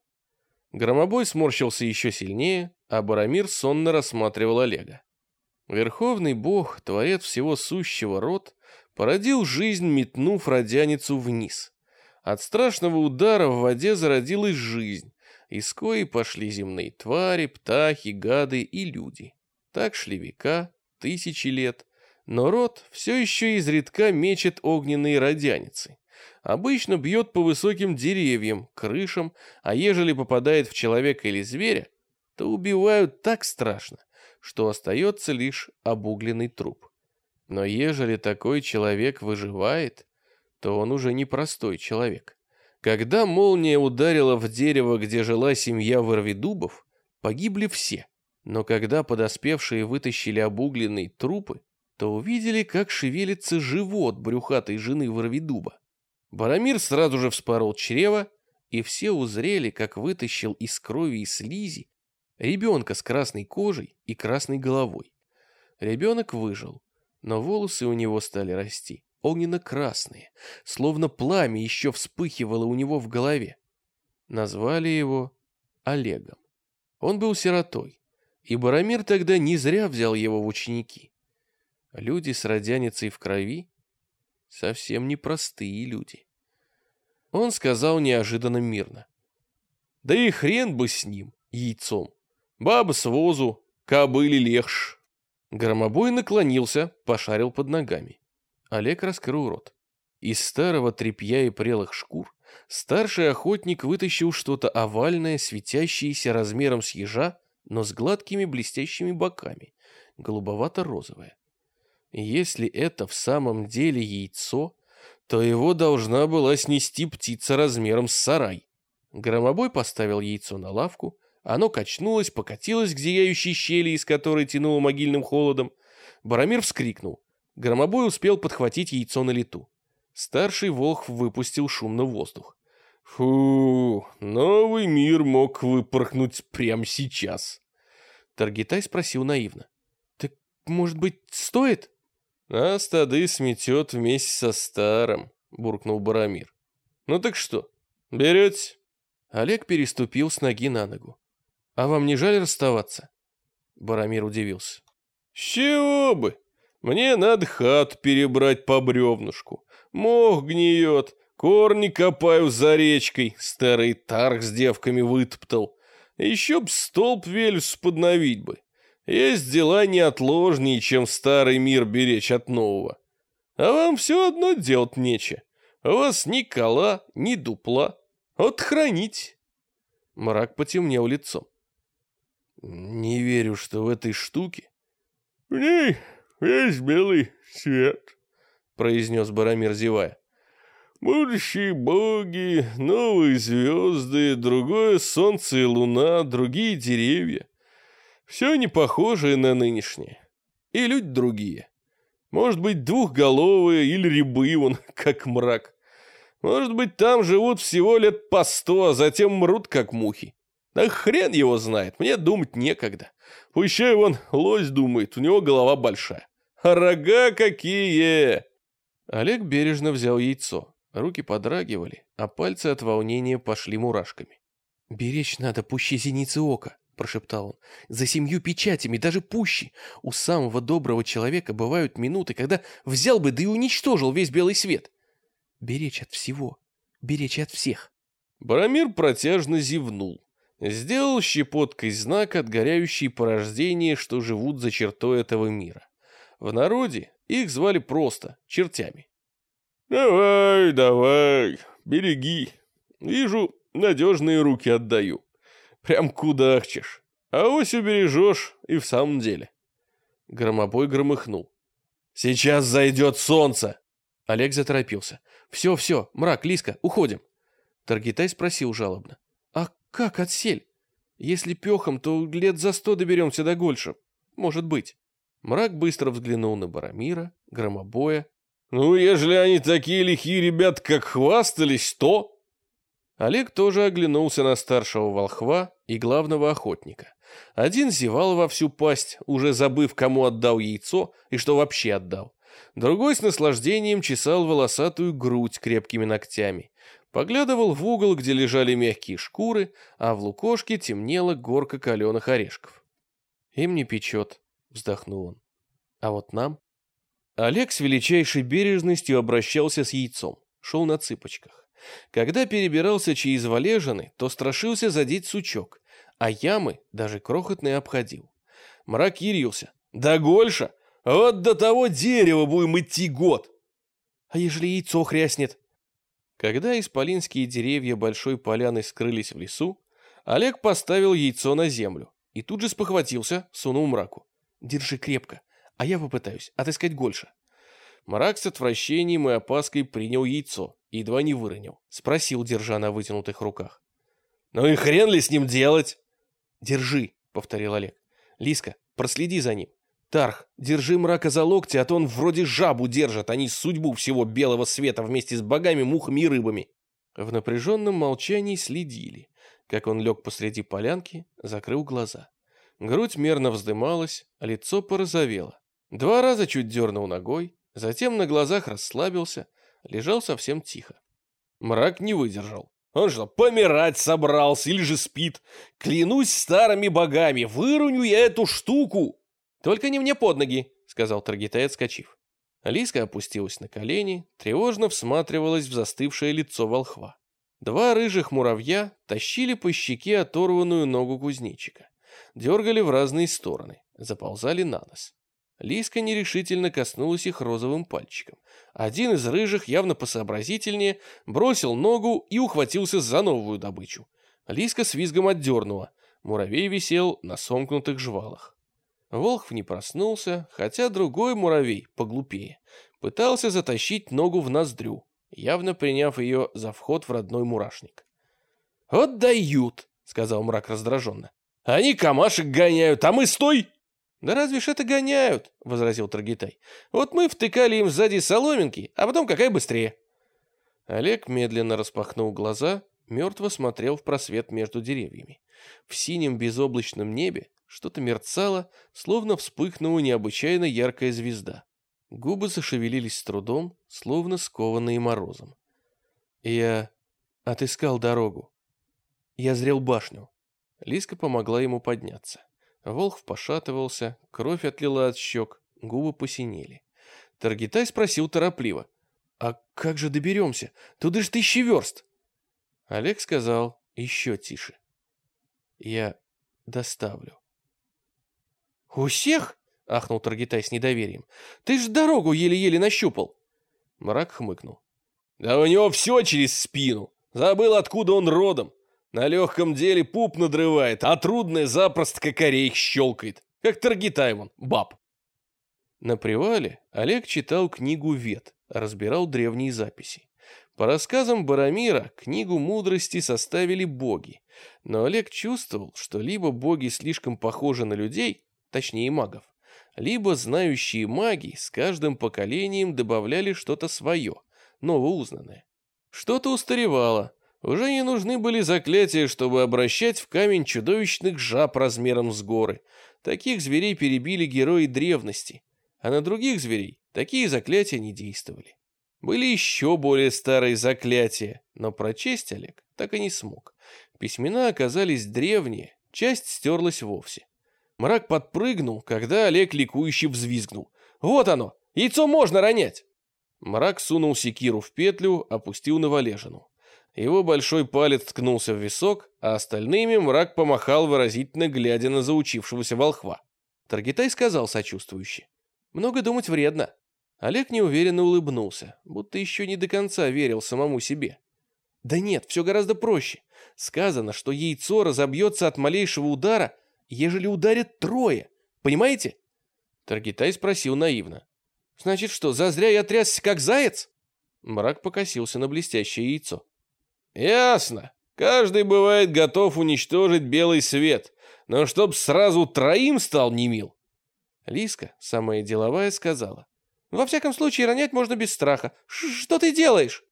Громобой сморщился еще сильнее, а Барамир сонно рассматривал Олега. Верховный бог, творец всего сущего род, породил жизнь, метнув родяницу вниз. От страшного удара в воде зародилась жизнь, из коей пошли земные твари, птахи, гады и люди. Так шли века, тысячи лет, но род все еще изредка мечет огненные родяницы. Обычно бьет по высоким деревьям, крышам, а ежели попадает в человека или зверя, то убивают так страшно, что остается лишь обугленный труп. Но ежели такой человек выживает, то он уже не простой человек. Когда молния ударила в дерево, где жила семья Ворвидубов, погибли все. Но когда подоспевшие вытащили обугленные трупы, то увидели, как шевелится живот брюхатой жены Ворвидуба. Барамир сразу же вспорол чрево, и все узрели, как вытащил из крови и слизи ребенка с красной кожей и красной головой. Ребенок выжил, но волосы у него стали расти, огненно-красные, словно пламя еще вспыхивало у него в голове. Назвали его Олегом. Он был сиротой, и Барамир тогда не зря взял его в ученики. Люди с родяницей в крови совсем непростые люди. Он сказал неожиданно мирно. Да и хрен бы с ним, яйцом. Баба с возу, кобыли легш. Громобой наклонился, пошарил под ногами. Олег раскрыл рот. Из старого тряпья и прелых шкур старший охотник вытащил что-то овальное, светящееся размером с ежа, но с гладкими блестящими боками, голубовато-розовое. Если это в самом деле яйцо, то его должна была снести птица размером с сарай. Громобой поставил яйцо на лавку, оно качнулось, покатилось к зияющей щели, из которой тянуло могильным холодом. Барамир вскрикнул. Громобой успел подхватить яйцо на лету. Старший волх выпустил шумно воздух. «Фу, новый мир мог выпорхнуть прямо сейчас». Таргитай спросил наивно. «Так, может быть, стоит?» «А стады сметет вместе со старым», — буркнул Барамир. «Ну так что, берете?» Олег переступил с ноги на ногу. «А вам не жаль расставаться?» Барамир удивился. «С чего бы? Мне надо хат перебрать по бревнушку. Мох гниет, корни копаю за речкой, старый тарх с девками вытоптал. Еще б столб Вельс подновить бы. Есть дела неотложнее, чем старый мир беречь от нового. А вам все одно делать нече. У вас ни кола, ни дупла. Вот хранить. Мрак потемнел лицом. Не верю, что в этой штуке... В ней весь белый свет, произнес Барамир, зевая. Будущие боги, новые звезды, другое солнце и луна, другие деревья. Все не похожее на нынешнее. И люди другие. Может быть, двухголовые или рябы, вон, как мрак. Может быть, там живут всего лет по сто, а затем мрут, как мухи. Да хрен его знает, мне думать некогда. Пущай вон лось думает, у него голова большая. А рога какие! Олег бережно взял яйцо. Руки подрагивали, а пальцы от волнения пошли мурашками. «Беречь надо пуще зеницы ока», — прошептал он. «За семью печатями, даже пуще. У самого доброго человека бывают минуты, когда взял бы да и уничтожил весь белый свет. Беречь от всего, беречь от всех». Барамир протяжно зевнул. Сделал щепоткой знак от горяющей порождения, что живут за чертой этого мира. В народе их звали просто чертями. «Давай, давай, береги. Вижу, надежные руки отдаю. Прям кудахчешь. А ось убережешь и в самом деле. Громобой громыхнул. Сейчас зайдет солнце. Олег заторопился. Все, все, мрак, Лиска, уходим. Таргитай спросил жалобно. Как отсель? Если пехом, то лет за сто доберемся до Гольша. Может быть. Мрак быстро взглянул на Барамира, Громобоя. Ну, ежели они такие лихие ребят, как хвастались, то... Олег тоже оглянулся на старшего волхва и главного охотника. Один зевал во всю пасть, уже забыв, кому отдал яйцо и что вообще отдал. Другой с наслаждением чесал волосатую грудь крепкими ногтями. Поглядывал в угол, где лежали мягкие шкуры, а в лукошке темнела горка каленых орешков. «Им не печет», — вздохнул он. «А вот нам?» Олег с величайшей бережностью обращался с яйцом, шел на цыпочках. Когда перебирался через валежины, то страшился задеть сучок, а ямы даже крохотные обходил. Мрак ярился. «Да гольша! Вот до того дерева будем идти год!» «А ежели яйцо хряснет?» Когда исполинские деревья большой поляны скрылись в лесу, Олег поставил яйцо на землю и тут же спохватился, сунул мраку. «Держи крепко, а я попытаюсь отыскать Гольша». Мрак с отвращением и опаской принял яйцо, едва не выронил. Спросил, держа на вытянутых руках. «Ну и хрен ли с ним делать?» «Держи», — повторил Олег. «Лиска, проследи за ним. Тарх, держи мрака за локти, а то он вроде жабу держит, а не судьбу всего белого света вместе с богами, мухами и рыбами». В напряженном молчании следили, как он лег посреди полянки, закрыл глаза. Грудь мерно вздымалась, а лицо порозовело. Два раза чуть дернул ногой, затем на глазах расслабился, лежал совсем тихо. Мрак не выдержал. Он что, помирать собрался или же спит? Клянусь старыми богами, выроню я эту штуку! Только не мне под ноги, сказал Таргитай, отскочив. Алиска опустилась на колени, тревожно всматривалась в застывшее лицо волхва. Два рыжих муравья тащили по щеке оторванную ногу кузнечика. Дергали в разные стороны, заползали на нос. Лиска нерешительно коснулась их розовым пальчиком. Один из рыжих, явно посообразительнее, бросил ногу и ухватился за новую добычу. Лиска с визгом отдернула. Муравей висел на сомкнутых жвалах. Волхв не проснулся, хотя другой муравей, поглупее, пытался затащить ногу в ноздрю, явно приняв ее за вход в родной мурашник. «Вот дают!» — сказал мрак раздраженно. «Они камашек гоняют, а мы стой!» «Да разве ж это гоняют?» — возразил Таргитай. «Вот мы втыкали им сзади соломинки, а потом какая быстрее!» Олег медленно распахнул глаза, мертво смотрел в просвет между деревьями. В синем безоблачном небе что-то мерцало, словно вспыхнула необычайно яркая звезда. Губы зашевелились с трудом, словно скованные морозом. Я отыскал дорогу. Я зрел башню. Лиска помогла ему подняться. Волх пошатывался, кровь отлила от щек, губы посинели. Таргитай спросил торопливо. «А как же доберемся? Туда ж тысячи верст!» Олег сказал еще тише. «Я доставлю». «У всех?» — ахнул Таргитай с недоверием. «Ты ж дорогу еле-еле нащупал!» Мрак хмыкнул. «Да у него все через спину! Забыл, откуда он родом! На легком деле пуп надрывает, а трудное запросто кокорей щелкает, как Таргитай вон, баб!» На привале Олег читал книгу «Вет», разбирал древние записи. По рассказам Барамира, книгу мудрости составили боги, но Олег чувствовал, что либо боги слишком похожи на людей, точнее магов, либо знающие маги с каждым поколением добавляли что-то свое, новоузнанное. Что-то устаревало, уже не нужны были заклятия, чтобы обращать в камень чудовищных жаб размером с горы. Таких зверей перебили герои древности, а на других зверей такие заклятия не действовали. Были еще более старые заклятия, но прочесть Олег так и не смог. Письмена оказались древние, часть стерлась вовсе. Мрак подпрыгнул, когда Олег ликующе взвизгнул. «Вот оно! Яйцо можно ронять!» Мрак сунул секиру в петлю, опустил на валежину. Его большой палец ткнулся в висок, а остальными мрак помахал выразительно, глядя на заучившегося волхва. Таргитай сказал сочувствующе. «Много думать вредно». Олег неуверенно улыбнулся, будто еще не до конца верил самому себе. «Да нет, все гораздо проще. Сказано, что яйцо разобьется от малейшего удара, ежели ударят трое. Понимаете?» Таргитай спросил наивно. «Значит что, зазря я трясся, как заяц?» Мрак покосился на блестящее яйцо. «Ясно. Каждый бывает готов уничтожить белый свет, но чтоб сразу троим стал немил». Лиска, самая деловая, сказала. «Во всяком случае, ронять можно без страха. Ш что ты делаешь?»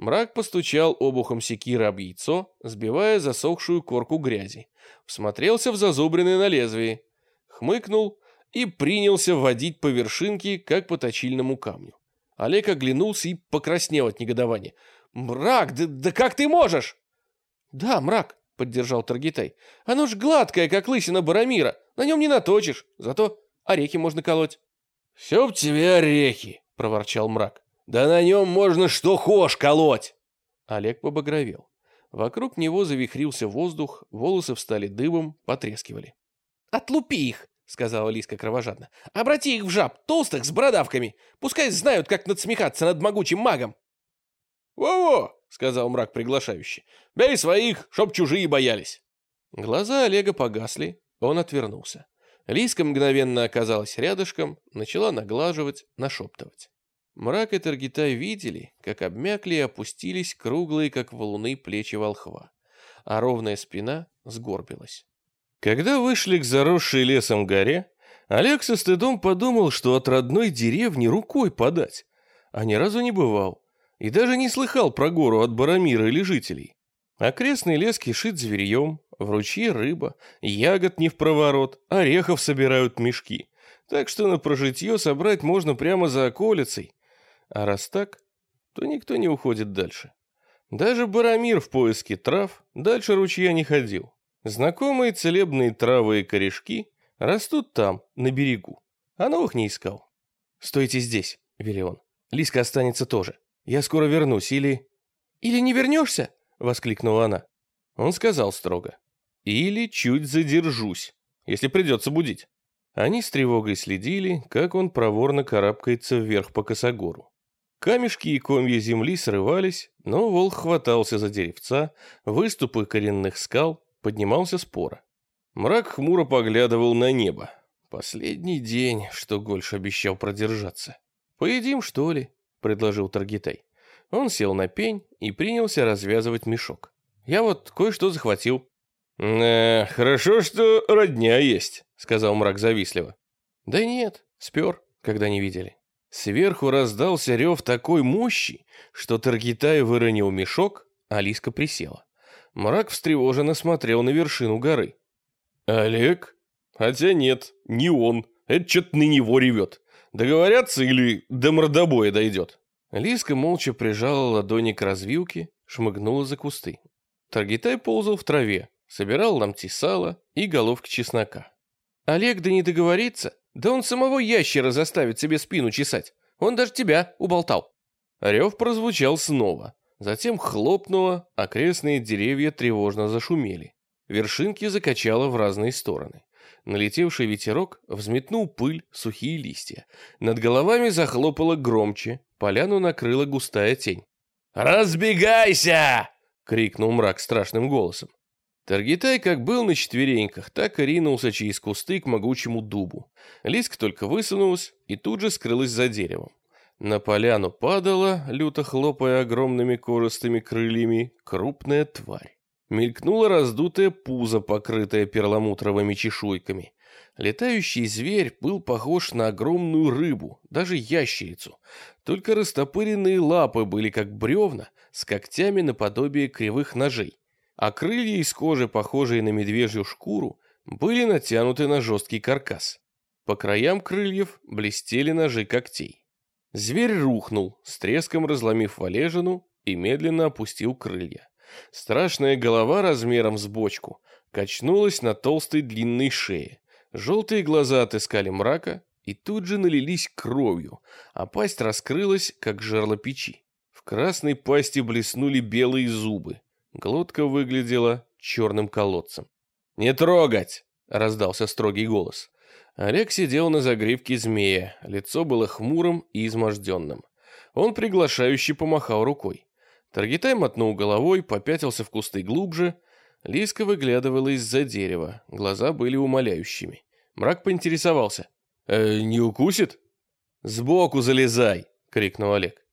Мрак постучал обухом секира об яйцо, сбивая засохшую корку грязи. Всмотрелся в зазубрины на лезвии. Хмыкнул и принялся водить по вершинке, как по точильному камню. Олег оглянулся и покраснел от негодования. «Мрак, да, да как ты можешь?» «Да, мрак», — поддержал Таргитай. «Оно ж гладкое, как лысина Барамира. На нем не наточишь, зато орехи можно колоть». «Все в тебе орехи», — проворчал мрак. Да на нем можно что хошь колоть. Олег побагровел. Вокруг него завихрился воздух, волосы встали дыбом, потрескивали. «Отлупи их!» — сказала Лиска кровожадно. «Обрати их в жаб, толстых, с бородавками. Пускай знают, как надсмехаться над могучим магом». «Во-во!» — сказал мрак приглашающий. «Бей своих, чтоб чужие боялись!» Глаза Олега погасли, он отвернулся. Лиска мгновенно оказалась рядышком, начала наглаживать, нашептывать. Мрак и Таргитай видели, как обмякли и опустились круглые, как валуны, плечи волхва, а ровная спина сгорбилась. Когда вышли к заросшей лесом горе, Олег со стыдом подумал, что от родной деревни рукой подать, а ни разу не бывал, и даже не слыхал про гору от Барамира или жителей. Окрестный лес кишит зверьем, в ручье рыба, ягод не в проворот, орехов собирают мешки, так что на прожитье собрать можно прямо за околицей, а раз так, то никто не уходит дальше. Даже Барамир в поиске трав дальше ручья не ходил. Знакомые целебные травы и корешки растут там, на берегу, а новых не искал. «Стойте здесь», — вели он. «Лиска останется тоже. Я скоро вернусь, или...» «Или не вернешься?» — воскликнула она. Он сказал строго. «Или чуть задержусь, если придется будить». Они с тревогой следили, как он проворно карабкается вверх по косогору. Камешки и комья земли срывались, но волк хватался за деревца, выступы коренных скал, поднимался спора. Мрак хмуро поглядывал на небо. Последний день, что Гольш обещал продержаться. «Поедим, что ли?» — предложил Таргитай. Он сел на пень и принялся развязывать мешок. «Я вот кое-что захватил». «Э, «Хорошо, что родня есть», — сказал мрак завистливо. «Да нет, спер, когда не видели». Сверху раздался рев такой мощи, что Таргитай выронил мешок, а Лиска присела. Мрак встревоженно смотрел на вершину горы. «Олег? Хотя нет, не он. Это что-то на него ревет. Договорятся или до мордобоя дойдет?» Лиска молча прижала ладони к развилке, шмыгнула за кусты. Таргитай ползал в траве, собирал ломти сала и головки чеснока. «Олег да не договорится, да он самого ящера заставит себе спину чесать. Он даже тебя уболтал. Рев прозвучал снова. Затем хлопнуло, окрестные деревья тревожно зашумели. Вершинки закачало в разные стороны. Налетевший ветерок взметнул пыль, сухие листья. Над головами захлопало громче, поляну накрыла густая тень. «Разбегайся!» — крикнул мрак страшным голосом. Таргитай как был на четвереньках, так и ринулся через кусты к могучему дубу. Лиска только высунулась и тут же скрылась за деревом. На поляну падала, люто хлопая огромными кожистыми крыльями, крупная тварь. Мелькнула раздутая пузо, покрытая перламутровыми чешуйками. Летающий зверь был похож на огромную рыбу, даже ящерицу. Только растопыренные лапы были как бревна, с когтями наподобие кривых ножей а крылья из кожи, похожие на медвежью шкуру, были натянуты на жесткий каркас. По краям крыльев блестели ножи когтей. Зверь рухнул, с треском разломив валежину и медленно опустил крылья. Страшная голова размером с бочку качнулась на толстой длинной шее. Желтые глаза отыскали мрака и тут же налились кровью, а пасть раскрылась, как жерло печи. В красной пасти блеснули белые зубы. Глотка выглядела черным колодцем. «Не трогать!» — раздался строгий голос. Олег сидел на загривке змея, лицо было хмурым и изможденным. Он приглашающе помахал рукой. Таргитай мотнул головой, попятился в кусты глубже. Лиска выглядывала из-за дерева, глаза были умоляющими. Мрак поинтересовался. «Э, «Не укусит?» «Сбоку залезай!» — крикнул Олег.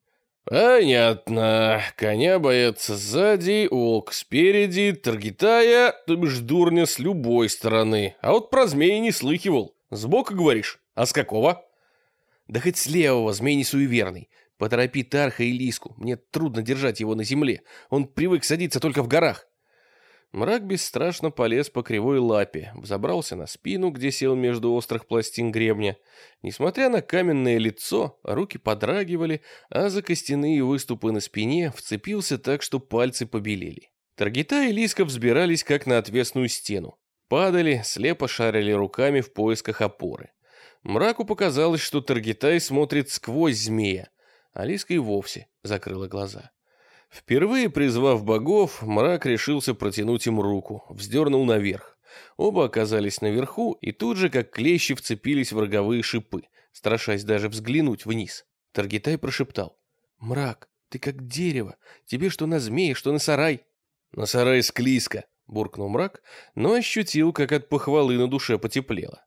«Понятно. Коня боятся сзади, волк спереди, таргетая, то бишь дурня с любой стороны. А вот про змеи не слыхивал. Сбоку говоришь? А с какого?» «Да хоть с левого, змей не суеверный. Поторопи Тарха и Лиску. Мне трудно держать его на земле. Он привык садиться только в горах». Мрак бесстрашно полез по кривой лапе, взобрался на спину, где сел между острых пластин гребня. Несмотря на каменное лицо, руки подрагивали, а за костяные выступы на спине вцепился так, что пальцы побелели. Таргита и Лиска взбирались, как на отвесную стену. Падали, слепо шарили руками в поисках опоры. Мраку показалось, что Таргитай смотрит сквозь змея, а Лиска и вовсе закрыла глаза. Впервые призвав богов, мрак решился протянуть им руку, вздернул наверх. Оба оказались наверху и тут же, как клещи, вцепились в роговые шипы, страшась даже взглянуть вниз. Таргитай прошептал. «Мрак, ты как дерево. Тебе что на змеи, что на сарай». «На сарай склизко», — буркнул мрак, но ощутил, как от похвалы на душе потеплело.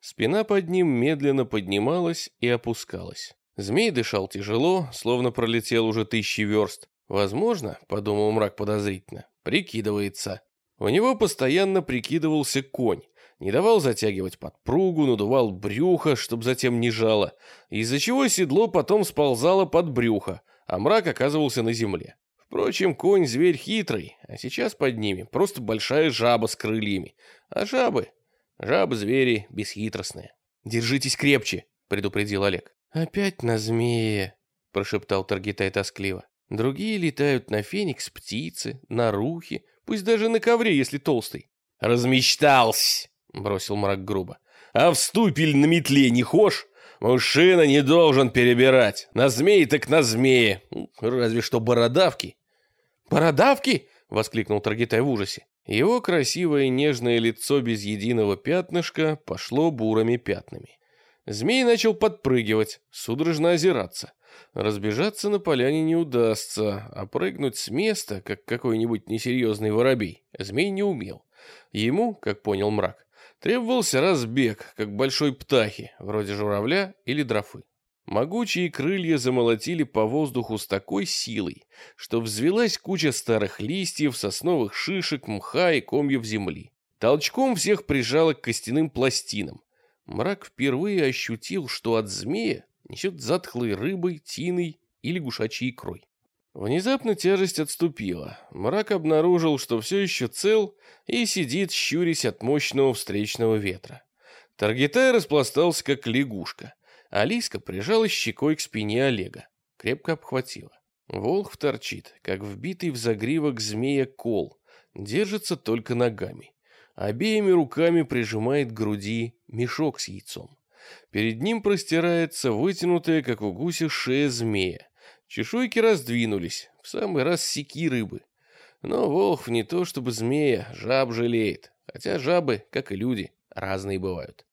Спина под ним медленно поднималась и опускалась. Змей дышал тяжело, словно пролетел уже тысячи верст. Возможно, подумал мрак подозрительно, прикидывается. У него постоянно прикидывался конь, не давал затягивать подпругу, надувал брюхо, чтобы затем не жало, из-за чего седло потом сползало под брюхо, а мрак оказывался на земле. Впрочем, конь зверь хитрый, а сейчас под ними просто большая жаба с крыльями. А жабы? Жабы-звери бесхитростные. «Держитесь крепче», — предупредил Олег. «Опять на змее», — прошептал Таргитай тоскливо. «Другие летают на феникс птицы, на рухи, пусть даже на ковре, если толстый». «Размечтался», — бросил мрак грубо. «А в ступель на метле не хошь? Мужчина не должен перебирать. На змеи так на змеи. Разве что бородавки». «Бородавки?» — воскликнул Таргитай в ужасе. Его красивое нежное лицо без единого пятнышка пошло бурыми пятнами. Змей начал подпрыгивать, судорожно озираться. Разбежаться на поляне не удастся, а прыгнуть с места, как какой-нибудь несерьезный воробей, змей не умел. Ему, как понял мрак, требовался разбег, как большой птахи, вроде журавля или дрофы. Могучие крылья замолотили по воздуху с такой силой, что взвелась куча старых листьев, сосновых шишек, мха и комьев земли. Толчком всех прижало к костяным пластинам. Мрак впервые ощутил, что от змея несет затхлой рыбой, тиной и лягушачьей икрой. Внезапно тяжесть отступила. Мрак обнаружил, что все еще цел и сидит, щурясь от мощного встречного ветра. Таргитай распластался, как лягушка. Алиска прижалась щекой к спине Олега. Крепко обхватила. Волх торчит, как вбитый в загривок змея кол. Держится только ногами. Обеими руками прижимает к груди мешок с яйцом. Перед ним простирается вытянутая, как у гуся, шея змея. Чешуйки раздвинулись, в самый раз секи рыбы. Но Волхв не то чтобы змея, жаб жалеет. Хотя жабы, как и люди, разные бывают.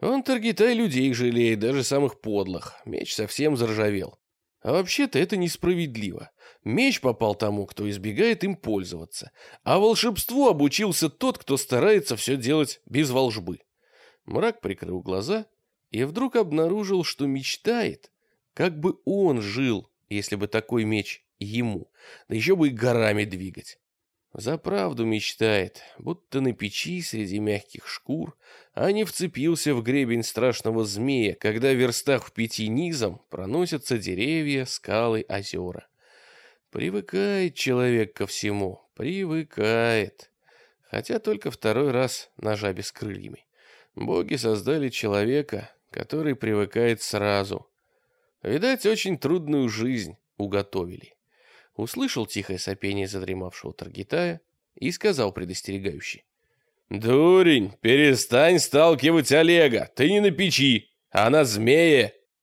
Он Таргитай людей жалеет, даже самых подлых. Меч совсем заржавел. А вообще-то это несправедливо. Меч попал тому, кто избегает им пользоваться. А волшебству обучился тот, кто старается все делать без волжбы. Мрак прикрыл глаза и вдруг обнаружил, что мечтает, как бы он жил, если бы такой меч ему, да еще бы и горами двигать. За правду мечтает, будто на печи среди мягких шкур, а не вцепился в гребень страшного змея, когда в верстах в пяти низом проносятся деревья, скалы, озера. Привыкает человек ко всему, привыкает. Хотя только второй раз на жабе с крыльями. Боги создали человека, который привыкает сразу. Видать, очень трудную жизнь уготовили услышал тихое сопение задремавшего Таргитая и сказал предостерегающе. «Дурень, перестань сталкивать Олега, ты не на печи, а на змее!»